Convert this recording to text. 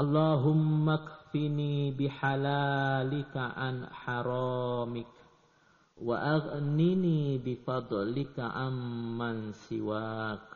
اللهم اكفني بحلالك عن حرامك وأغنني بفضلك عمن سواك